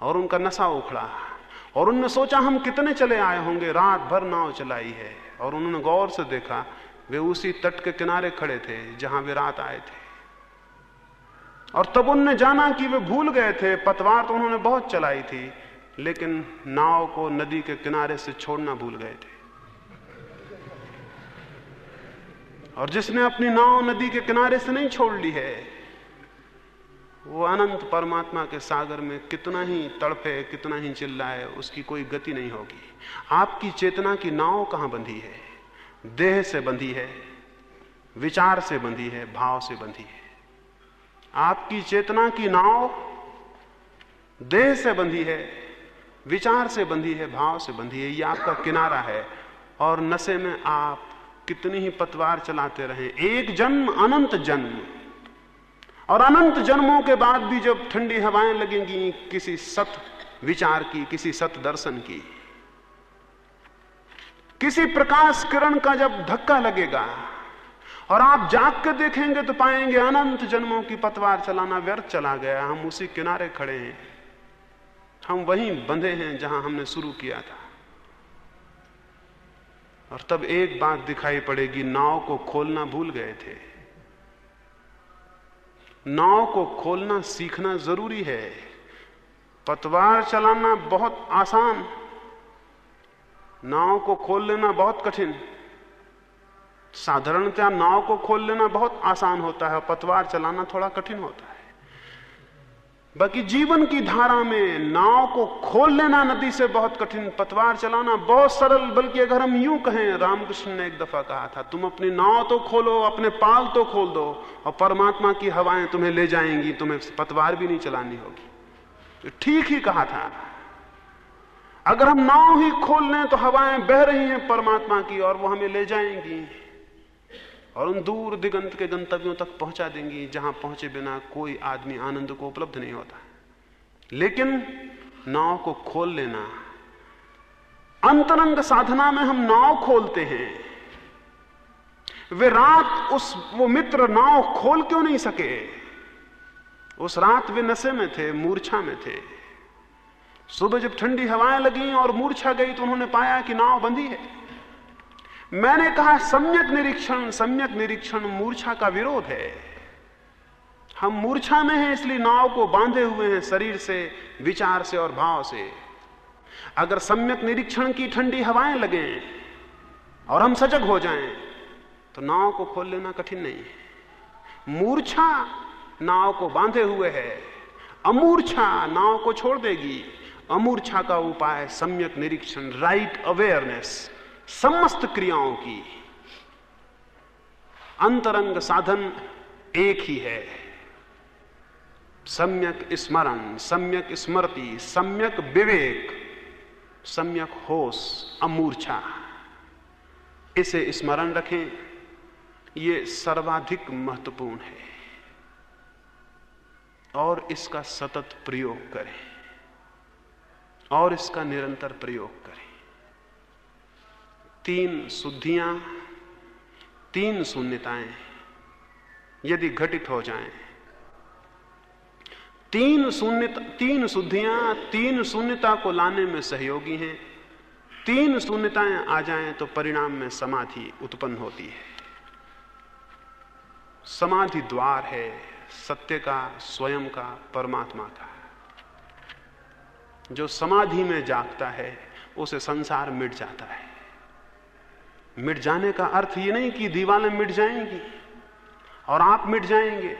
और उनका नशा उखड़ा। और उनने सोचा, हम कितने चले आए होंगे? रात भर नाव चलाई है। और उन्होंने गौर से देखा, वे उसी तट के किनारे खड़े थे जहाँ वे रात आए थे। और तब उनने जाना कि वे भूल गए थे, पतवार तो उन्होंने बहुत चलाई थी, लेकिन नाव को नदी के किनारे से छोड़ना भूल गए थे। और जिसने अपनी नाव नदी के किनारे से नहीं छोड़ ली है, वो अनंत परमात्मा के सागर में कितना ही तड़पे कितना ही चिल्लाए, उसकी कोई गति नहीं होगी। आपकी चेतना की नाव कहाँ बंधी है? देह से बंधी है, विचार से बंधी है, भाव से बंधी है। आपकी चेतना की नाव देह से बंधी है, विचार से बंधी है, भाव से बंधी है। ये आपका किनारा है और नशे में आप कितनी ही पतवार चलाते रहे। एक जन्म, अनंत जन्म। और अनंत जन्मों के बाद भी जब ठंडी हवाएँ लगेंगी किसी सत विचार की, किसी सत दर्शन की, किसी प्रकाश किरण का जब धक्का लगेगा और आप जाग के देखेंगे तो पाएँगे अनंत जन्मों की पतवार चलाना व्यर्थ चला गया। हम उसी किनारे खड़े हैं। हम वहीं बंधे हैं जहाँ हमने शुरू किया था। और तब एक बात दिखाई पड़ेगी, नाव को खोलना भूल गए थे। नाव को खोलना सीखना ज़रूरी है। पतवार चलाना बहुत आसान। नाव को खोल लेना बहुत कठिन। साधारणतः नाव को खोल लेना बहुत आसान होता है, पतवार चलाना थोड़ा कठिन होता है। बाकी जीवन की धारा में नाव को खोल लेना नदी से बहुत कठिन, पतवार चलाना बहुत सरल, बल्कि अगर हम यूँ कहें, रामकृष्ण ने एक दफ़ा कहा था, तुम अपनी नाव तो खोलो, अपने पाल तो खोल दो, और परमात्मा की हवाएँ तुम्हें ले जाएँगी, तुम्हें पतवार भी नहीं चलानी होगी। तो ठीक ही कहा था। अगर हम नाव ही खोल लें तो हवाएँ बह रही हैं परमात्मा की, और वो हमें ले जाएँगी। और उन दूर दिगंत के गंतव्यों तक पहुँचा देंगी, जहाँ पहुँचे बिना कोई आदमी आनंद को उपलब्ध नहीं होता। लेकिन नाव को खोल लेना, अंतरंग साधना में हम नाव खोलते हैं। वे रात उस, वो मित्र नाव खोल क्यों नहीं सके? उस रात वे नशे में थे, मूर्छा में थे। सुबह जब ठंडी हवाएँ लगी और मूर्छा गई तो उन्होंने पाया कि नाव बंधी है। मैंने कहा, सम्यक निरीक्षण सम्यक निरीक्षण मूर्छा का विरोध है। हम मूर्छा में हैं, इसलिए नाव को बांधे हुए हैं शरीर से, विचार से और भाव से। अगर सम्यक निरीक्षण की ठंडी हवाएँ लगे और हम सजग हो जाएँ तो नाव को खोल लेना कठिन नहीं है। मूर्छा नाव को बांधे हुए है, अमूर्छा नाव को छोड़ देगी। अमूर्छा का उपाय, सम्यक निरीक्षण राइट अवेयरनेस समस्त क्रियाओं की अंतरंग साधन एक ही है। सम्यक स्मरण, सम्यक स्मृति, सम्यक विवेक, सम्यक होश, अमूर्छा। इसे स्मरण रखें यह सर्वाधिक महत्वपूर्ण है। और इसका सतत प्रयोग करें। और इसका निरंतर प्रयोग करें। तीन शुद्धियाँ, तीन शून्यताएँ यदि घटित हो जाएँ। तीन शून्य तीन शुद्धियाँ, तीन शून्यता को लाने में सहयोगी हैं। तीन शून्यताएँ आ जाएँ तो परिणाम में समाधि उत्पन्न होती है। समाधि द्वार है, सत्य का, स्वयं का, परमात्मा का। जो समाधि में जागता है, उसे संसार मिट जाता है। मिट जाने का अर्थ ये नहीं कि दीवारें मिट जाएँगी और आप मिट जाएँगे।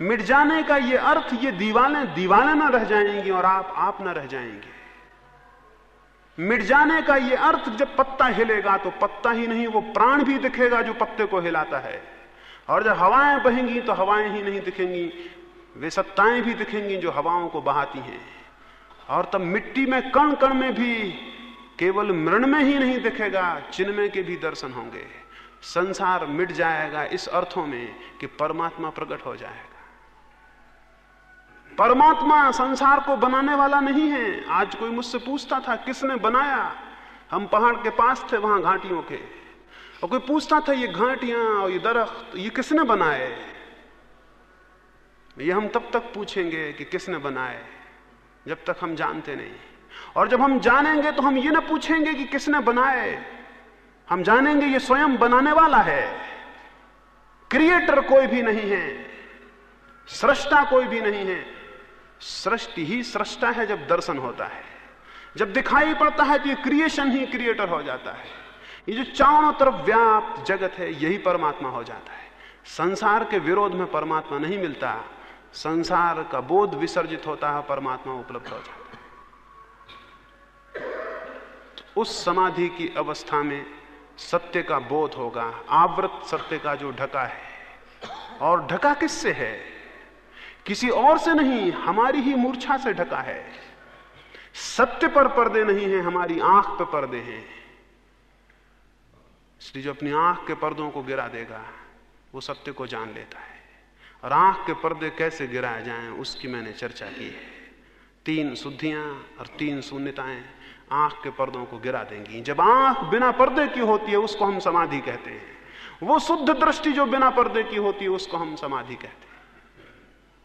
मिट जाने का ये अर्थ ये दीवारें दीवारें ना रह जाएँगी और आप आप ना रह जाएँगे। मिट जाने का ये अर्थ जब पत्ता हिलेगा तो पत्ता ही नहीं, वो प्राण भी दिखेगा जो पत्ते को हिलाता है। और जब हवाएँ बहेंगी तो हवाएँ ही नहीं दिखेंगी, वे सत्ताएँ भी दिखेंगी जो हवाओं को बहाती हैं। और तब मिट्टी में कण कण में भी केवल मृण में ही नहीं दिखेगा चिन्मय के भी दर्शन होंगे। संसार मिट जाएगा इस अर्थों में कि परमात्मा प्रकट हो जाएगा। परमात्मा संसार को बनाने वाला नहीं है। आज कोई मुझसे पूछता था, किसने बनाया? हम पहाड़ के पास थे, वहाँ घाटियों के। और कोई पूछता था, ये घाटियाँ और ये दरख्त, ये किसने बनाए? ये हम तब तक पूछेंगे कि किसने बनाए, जब तक हम जानते नहीं। और जब हम जानेंगे तो हम ये ना पूछेंगे कि किसने बनाए। हम जानेंगे ये स्वयं बनाने वाला है। क्रिएटर कोई भी नहीं है। सृष्टा कोई भी नहीं है। सृष्टि ही सृष्टा है जब दर्शन होता है। जब दिखाई पड़ता है तो ये क्रिएशन ही क्रिएटर हो जाता है। ये जो चारों तरफ़ व्याप्त जगत है, यही परमात्मा हो जाता है। संसार के विरोध में परमात्मा नहीं मिलता। संसार का बोध विसर्जित होता है, परमात्मा उपलब्ध हो जाता है। उस समाधि की अवस्था में सत्य का बोध होगा, आवृत सत्य का जो ढका है। और ढका किससे है? किसी और से नहीं, हमारी ही मूर्छा से ढका है। सत्य पर पर्दे नहीं है, हमारी आँख पर पर्दे हैं। इसलिए जो अपनी आँख के पर्दों को गिरा देगा, वो सत्य को जान लेता है। और आँख के पर्दे कैसे गिराए जाएँ, उसकी मैंने चर्चा की है। तीन शुद्धियाँ और तीन शून्यताएँ। आँख के पर्दों को गिरा देंगी। जब आँख बिना पर्दे की होती है, उसको हम समाधि कहते हैं। वो शुद्ध दृष्टि जो बिना पर्दे की होती है, उसको हम समाधि कहते हैं।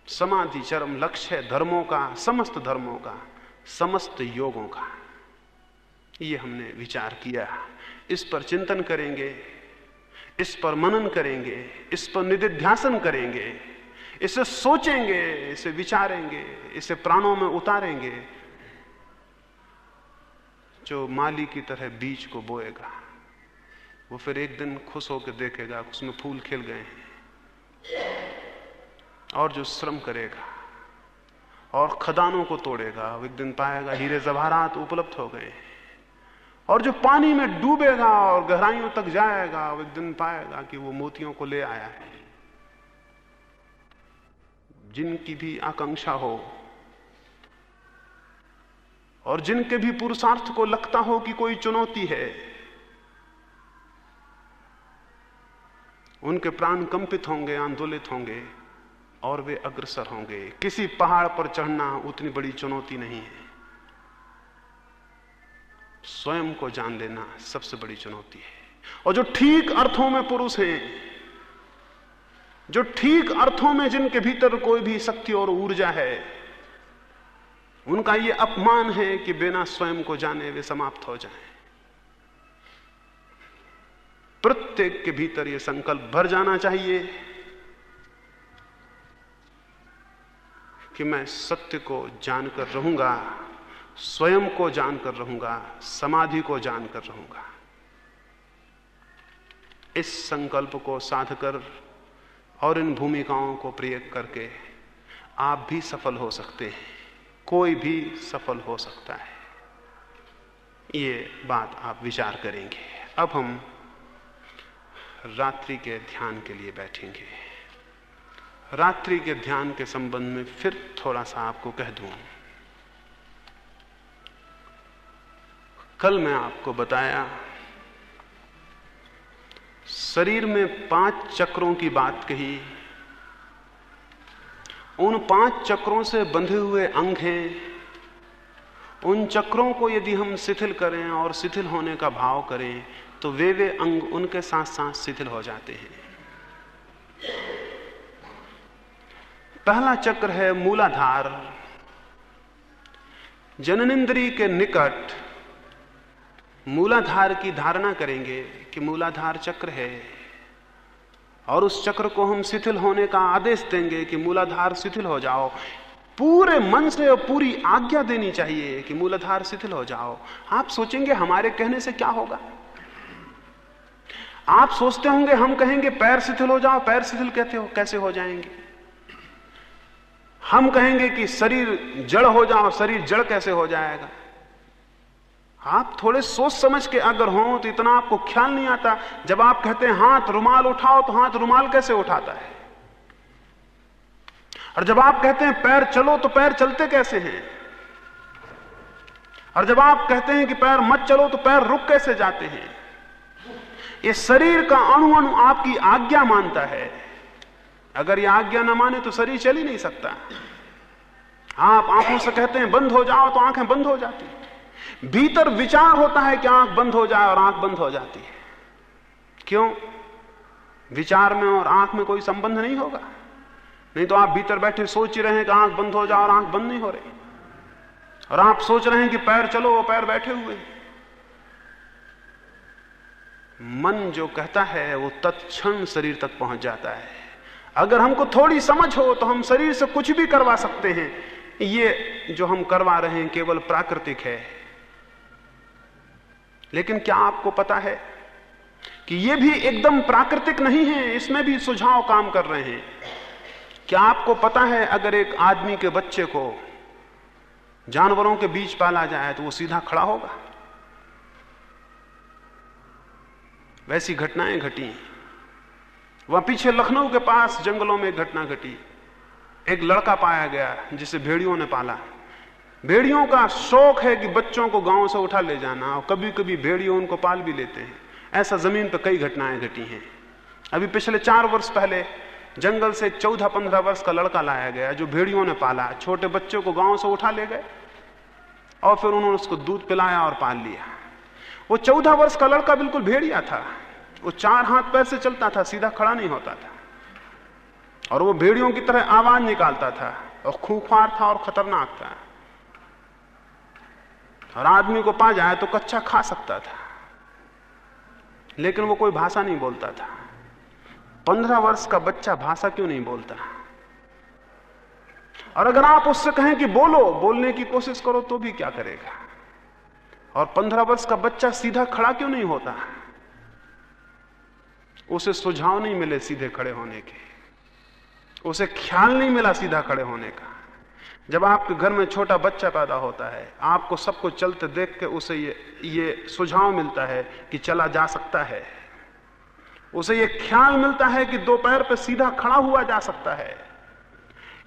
समाधि चरम लक्ष्य है धर्मों का, समस्त धर्मों का, समस्त योगों का। ये हमने विचार किया। इस पर चिंतन करेंगे, इस पर मनन करेंगे, इस पर निधिध्यासन करेंगे, इसे सोचेंगे, इसे विचारेंगे, इसे प्राणों में उतारेंगे जो माली की तरह बीज को बोएगा, वो फिर एक दिन खुश होकर देखेगा उसमें फूल खिल गए हैं। और जो श्रम करेगा और खदानों को तोड़ेगा, वो एक दिन पाएगा हीरे जवाहरात उपलब्ध हो गए और जो पानी में डूबेगा और गहराइयों तक जाएगा, वो एक दिन पाएगा कि वो मोतियों को ले आया है। जिनकी भी आकांक्षा हो और जिनके भी पुरुषार्थ को लगता हो कि कोई चुनौती है, उनके प्राण कंपित होंगे, आंदोलित होंगे, और वे अग्रसर होंगे। किसी पहाड़ पर चढ़ना उतनी बड़ी चुनौती नहीं है। स्वयं को जान लेना सबसे बड़ी चुनौती है। और जो ठीक अर्थों में पुरुष हैं, जो ठीक अर्थों में जिनके भीतर कोई भी शक्ति और ऊर्जा है उनका यह अपमान है कि बिना स्वयं को जाने वे समाप्त हो जाएँ। प्रत्येक के भीतर यह संकल्प भर जाना चाहिए कि मैं सत्य को जानकर रहूँगा, स्वयं को जानकर रहूँगा, समाधि को जानकर रहूँगा इस संकल्प को साध कर और इन भूमिकाओं को प्रयोग करके आप भी सफल हो सकते हैं कोई भी सफल हो सकता है। ये बात आप विचार करेंगे। अब हम रात्रि के ध्यान के लिए बैठेंगे। रात्रि के ध्यान के संबंध में फिर थोड़ा सा आपको कह दूँ। कल मैं आपको बताया, शरीर में पाँच चक्रों की बात कही। उन पाँच चक्रों से बंधे हुए अंग हैं। उन चक्रों को यदि हम शिथिल करें और शिथिल होने का भाव करें तो वे वे अंग उनके साथ साथ शिथिल हो जाते हैं। पहला चक्र है मूलाधार। जननेन्द्री के निकट मूलाधार की धारणा करेंगे कि मूलाधार चक्र है। और उस चक्र को हम शिथिल होने का आदेश देंगे कि मूलाधार शिथिल हो जाओ। पूरे मन से और पूरी आज्ञा देनी चाहिए कि मूलाधार शिथिल हो जाओ। आप सोचेंगे हमारे कहने से क्या होगा? आप सोचते होंगे, हम कहेंगे, पैर शिथिल हो जाओ, पैर शिथिल कहते हो, कैसे हो जाएँगे? हम कहेंगे कि शरीर जड़ हो जाओ, शरीर जड़ कैसे हो जाएगा? आप थोड़े सोच समझ के अगर हो तो इतना आपको ख्याल नहीं आता। जब आप कहते हैं, हाथ रुमाल उठाओ तो हाथ रुमाल कैसे उठाता है? और जब आप कहते हैं, पैर चलो तो पैर चलते कैसे हैं? और जब आप कहते हैं कि पैर मत चलो तो पैर रुक कैसे जाते हैं? ये शरीर का अणु अणु आपकी आज्ञा मानता है। अगर ये आज्ञा ना माने तो शरीर चल ही नहीं सकता। आप आँखों से कहते हैं, बंद हो जाओ तो आँखें बंद हो जाती भीतर विचार होता है कि आँख बंद हो जाए और आँख बंद हो जाती है। क्यों? विचार में और आँख में कोई संबंध नहीं होगा। नहीं तो आप भीतर बैठे सोच ही रहे हैं कि आँख बंद हो जाए और आँख बंद नहीं हो रही। और आप सोच रहे हैं कि पैर चलो, वो पैर बैठे हुए मन जो कहता है, वो तत्क्षण शरीर तक पहुँच जाता है। अगर हमको थोड़ी समझ हो तो हम शरीर से कुछ भी करवा सकते हैं। ये जो हम करवा रहे हैं, केवल प्राकृतिक है। लेकिन क्या आपको पता है कि यह भी एकदम प्राकृतिक नहीं है, इसमें भी सुझाव काम कर रहे हैं। क्या आपको पता है अगर एक आदमी के बच्चे को जानवरों के बीच पाला जाए तो वो सीधा खड़ा होगा? वैसी घटनाएँ घटी वहाँ पीछे लखनऊ के पास जंगलों में घटना घटी। एक लड़का पाया गया जिसे भेड़ियों ने पाला। भेड़ियों का शौक है कि बच्चों को गाँव से उठा ले जाना और कभी कभी भेड़ियों उनको पाल भी लेते हैं। ऐसा ज़मीन पर कई घटनाएँ घटी हैं। अभी पिछले चार वर्ष पहले जंगल से चौदह पंद्रह वर्ष का लड़का लाया गया जो भेड़ियों ने पाला। छोटे बच्चों को गाँव से उठा ले गए और फिर उन्होंने उसको दूध पिलाया और पाल लिया। वो चौदह वर्ष का लड़का बिल्कुल भेड़िया था। वो चार हाथ पैर से चलता था, सीधा खड़ा नहीं होता था। और वो भेड़ियों की तरह आवाज़ निकालता था और खूंखार था और खतरनाक था। और आदमी को पा जाए तो कच्चा खा सकता था। लेकिन वो कोई भाषा नहीं बोलता था। पंद्रह वर्ष का बच्चा भाषा क्यों नहीं बोलता? और अगर आप उससे कहें कि बोलो, बोलने की कोशिश करो तो भी क्या करेगा? और पंद्रह वर्ष का बच्चा सीधा खड़ा क्यों नहीं होता? उसे सुझाव नहीं मिले सीधे खड़े होने के। उसे ख्याल नहीं मिला सीधा खड़े होने का। जब आपके घर में छोटा बच्चा पैदा होता है, आपको सबको चलते देख के उसे ये ये सुझाव मिलता है कि चला जा सकता है। उसे ये ख्याल मिलता है कि दो पैर पर सीधा खड़ा हुआ जा सकता है।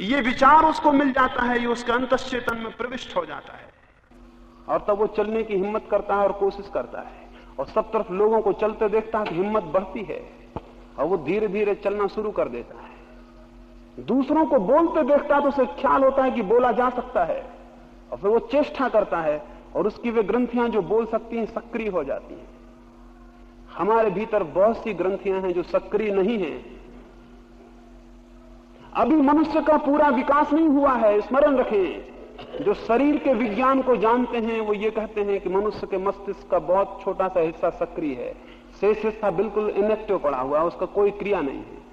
ये विचार उसको मिल जाता है, ये उसके अंतचेतन में प्रविष्ट हो जाता है। और तब वो चलने की हिम्मत करता है और कोशिश करता है। और सब तरफ़ लोगों को चलते देखता है तो हिम्मत बढ़ती है। और वो धीरे धीरे चलना शुरू कर देता है। दूसरों को बोलते देखता है तो उसे ख्याल होता है कि बोला जा सकता है। और फिर वो चेष्टा करता है और उसकी वे ग्रंथियाँ जो बोल सकती हैं, सक्रिय हो जाती हैं। हमारे भीतर बहुत सी ग्रंथियाँ हैं जो सक्रिय नहीं है। अभी मनुष्य का पूरा विकास नहीं हुआ है, स्मरण रखें। जो शरीर के विज्ञान को जानते हैं, वो ये कहते हैं कि मनुष्य के मस्तिष्क का बहुत छोटा सा हिस्सा सक्रिय है। शेष हिस्सा बिल्कुल इनेक्टिव पड़ा हुआ है, उसका कोई क्रिया नहीं है।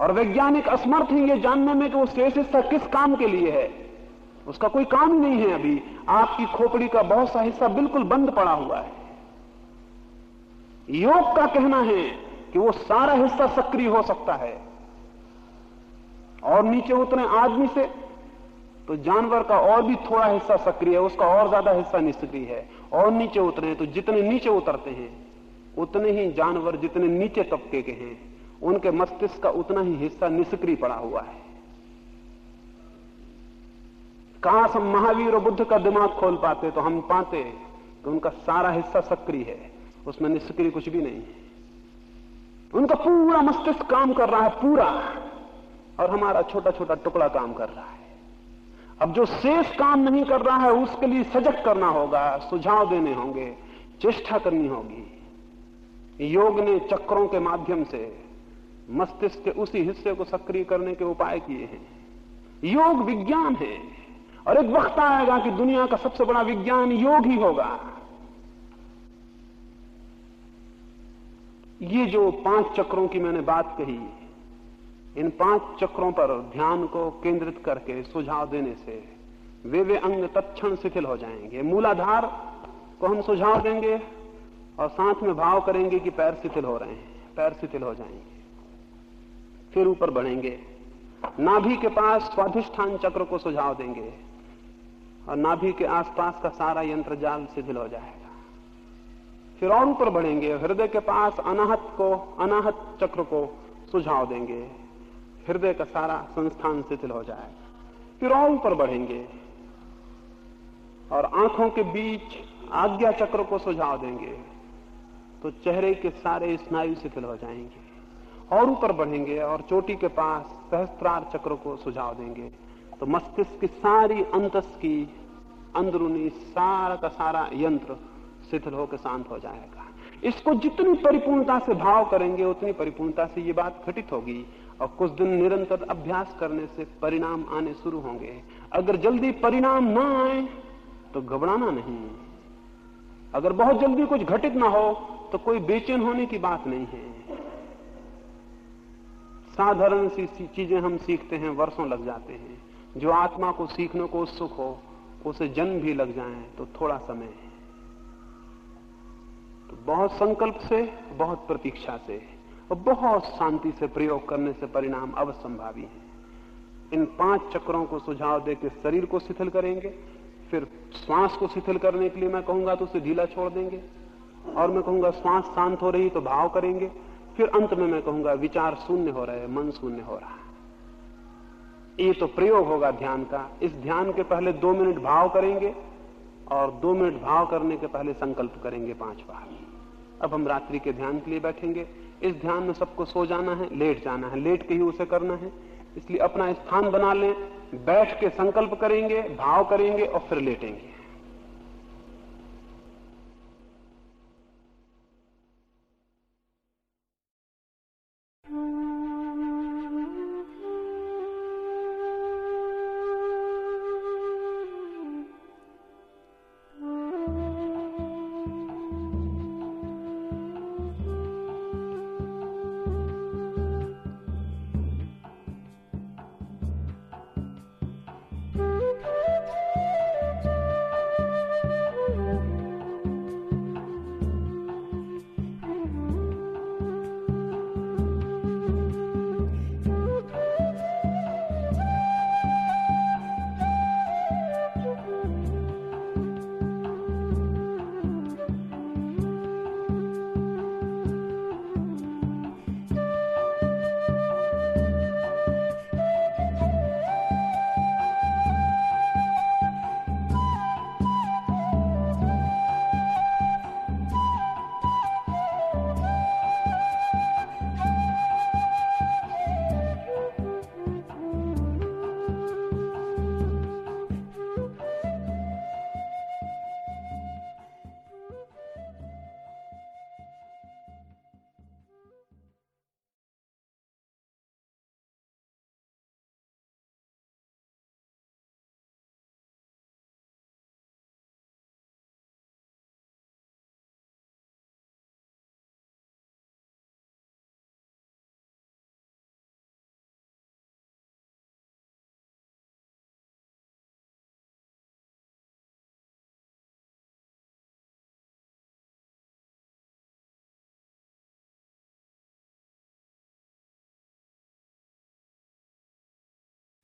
और वैज्ञानिक असमर्थ है ये जानने में कि वो शेष हिस्सा किस काम के लिए है। उसका कोई काम ही नहीं है अभी। आपकी खोपड़ी का बहुत सा हिस्सा बिल्कुल बंद पड़ा हुआ है। योग का कहना है कि वो सारा हिस्सा सक्रिय हो सकता है। और नीचे उतरे आदमी से तो जानवर का और भी थोड़ा हिस्सा सक्रिय है, उसका और ज़्यादा हिस्सा निष्क्रिय है। और नीचे उतरे तो जितने नीचे उतरते हैं, उतने ही जानवर जितने नीचे तबके के हैं। उनके मस्तिष्क का उतना ही हिस्सा निष्क्रिय पड़ा हुआ है। कहा हम महावीर और बुद्ध का दिमाग खोल पाते तो हम पाते कि उनका सारा हिस्सा सक्रिय है, उसमें निष्क्रिय कुछ भी नहीं है। उनका पूरा मस्तिष्क काम कर रहा है, पूरा, और हमारा छोटा छोटा टुकड़ा काम कर रहा है। अब जो शेष काम नहीं कर रहा है, उसके लिए सजग करना होगा, सुझाव देने होंगे, चेष्टा करनी होगी। योग ने चक्रों के माध्यम से मस्तिष्क के उसी हिस्से को सक्रिय करने के उपाय किए हैं। योग विज्ञान है। और एक वक्त आएगा कि दुनिया का सबसे बड़ा विज्ञान योग ही होगा। ये जो पाँच चक्रों की मैंने बात कही, इन पाँच चक्रों पर ध्यान को केंद्रित करके सुझाव देने से वे वे अंग तत्क्षण शिथिल हो जाएँगे। मूलाधार को हम सुझाव देंगे और साथ में भाव करेंगे कि पैर शिथिल हो रहे हैं, पैर शिथिल हो जाएँगे। फिर ऊपर बढ़ेंगे। नाभि के पास स्वाधिष्ठान चक्र को सुझाव देंगे और नाभि के आसपास का सारा यंत्र जाल शिथिल हो जाएगा। फिर और ऊपर बढ़ेंगे हृदय के पास अनाहत को, अनाहत चक्र को सुझाव देंगे। हृदय का सारा संस्थान शिथिल हो जाएगा। फिर और ऊपर बढ़ेंगे और आँखों के बीच आज्ञा चक्र को सुझाव देंगे। तो चेहरे के सारे स्नायु शिथिल हो जाएँगे। और ऊपर बढ़ेंगे और चोटी के पास सहस्त्रार चक्र को सुझाव देंगे। तो मस्तिष्क की सारी अंतस की अंदरूनी सारा का सारा यंत्र शिथिल होकर शांत हो जाएगा। इसको जितनी परिपूर्णता से भाव करेंगे, उतनी परिपूर्णता से ये बात घटित होगी और कुछ दिन निरंतर अभ्यास करने से परिणाम आने शुरू होंगे। अगर जल्दी परिणाम ना आए तो घबराना नहीं। अगर बहुत जल्दी कुछ घटित ना हो तो कोई बेचैन होने की बात नहीं है। साधारण सी, चीज़ें हम सीखते हैं वर्षों लग जाते हैं। जो आत्मा को सीखने को उत्सुक हो उसे जन्म भी लग जाए तो थोड़ा समय है। तो बहुत संकल्प से बहुत प्रतीक्षा से और बहुत शांति से प्रयोग करने से परिणाम अवसंभावी है। इन पाँच चक्रों को सुझाव देकर शरीर को शिथिल करेंगे फिर श्वास को शिथिल करने के लिए मैं कहूँगा तो उसे ढीला छोड़ देंगे और मैं कहूँगा श्वास शांत हो रही तो भाव करेंगे फिर अंत में मैं कहूँगा, विचार शून्य हो रहे मन शून्य हो रहा है। ये तो प्रयोग होगा ध्यान का। इस ध्यान के पहले दो मिनट भाव करेंगे और दो मिनट भाव करने के पहले संकल्प करेंगे पाँच बार। अब हम रात्रि के ध्यान के लिए बैठेंगे। इस ध्यान में सबको सो जाना है, लेट जाना है। लेट के ही उसे करना है। इसलिए अपना स्थान बना लें, बैठ के संकल्प करेंगे, भाव करेंगे और फिर लेटेंगे।